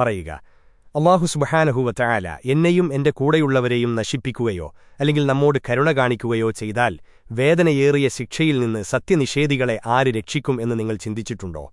പറയുക അള്ളാഹു സുബഹാനഹുവറ്റായാല എന്നെയും എന്റെ കൂടെയുള്ളവരെയും നശിപ്പിക്കുകയോ അല്ലെങ്കിൽ നമ്മോട് കരുണ കാണിക്കുകയോ ചെയ്താൽ വേദനയേറിയ ശിക്ഷയിൽ നിന്ന് സത്യനിഷേധികളെ ആര് രക്ഷിക്കും എന്ന് നിങ്ങൾ ചിന്തിച്ചിട്ടുണ്ടോ?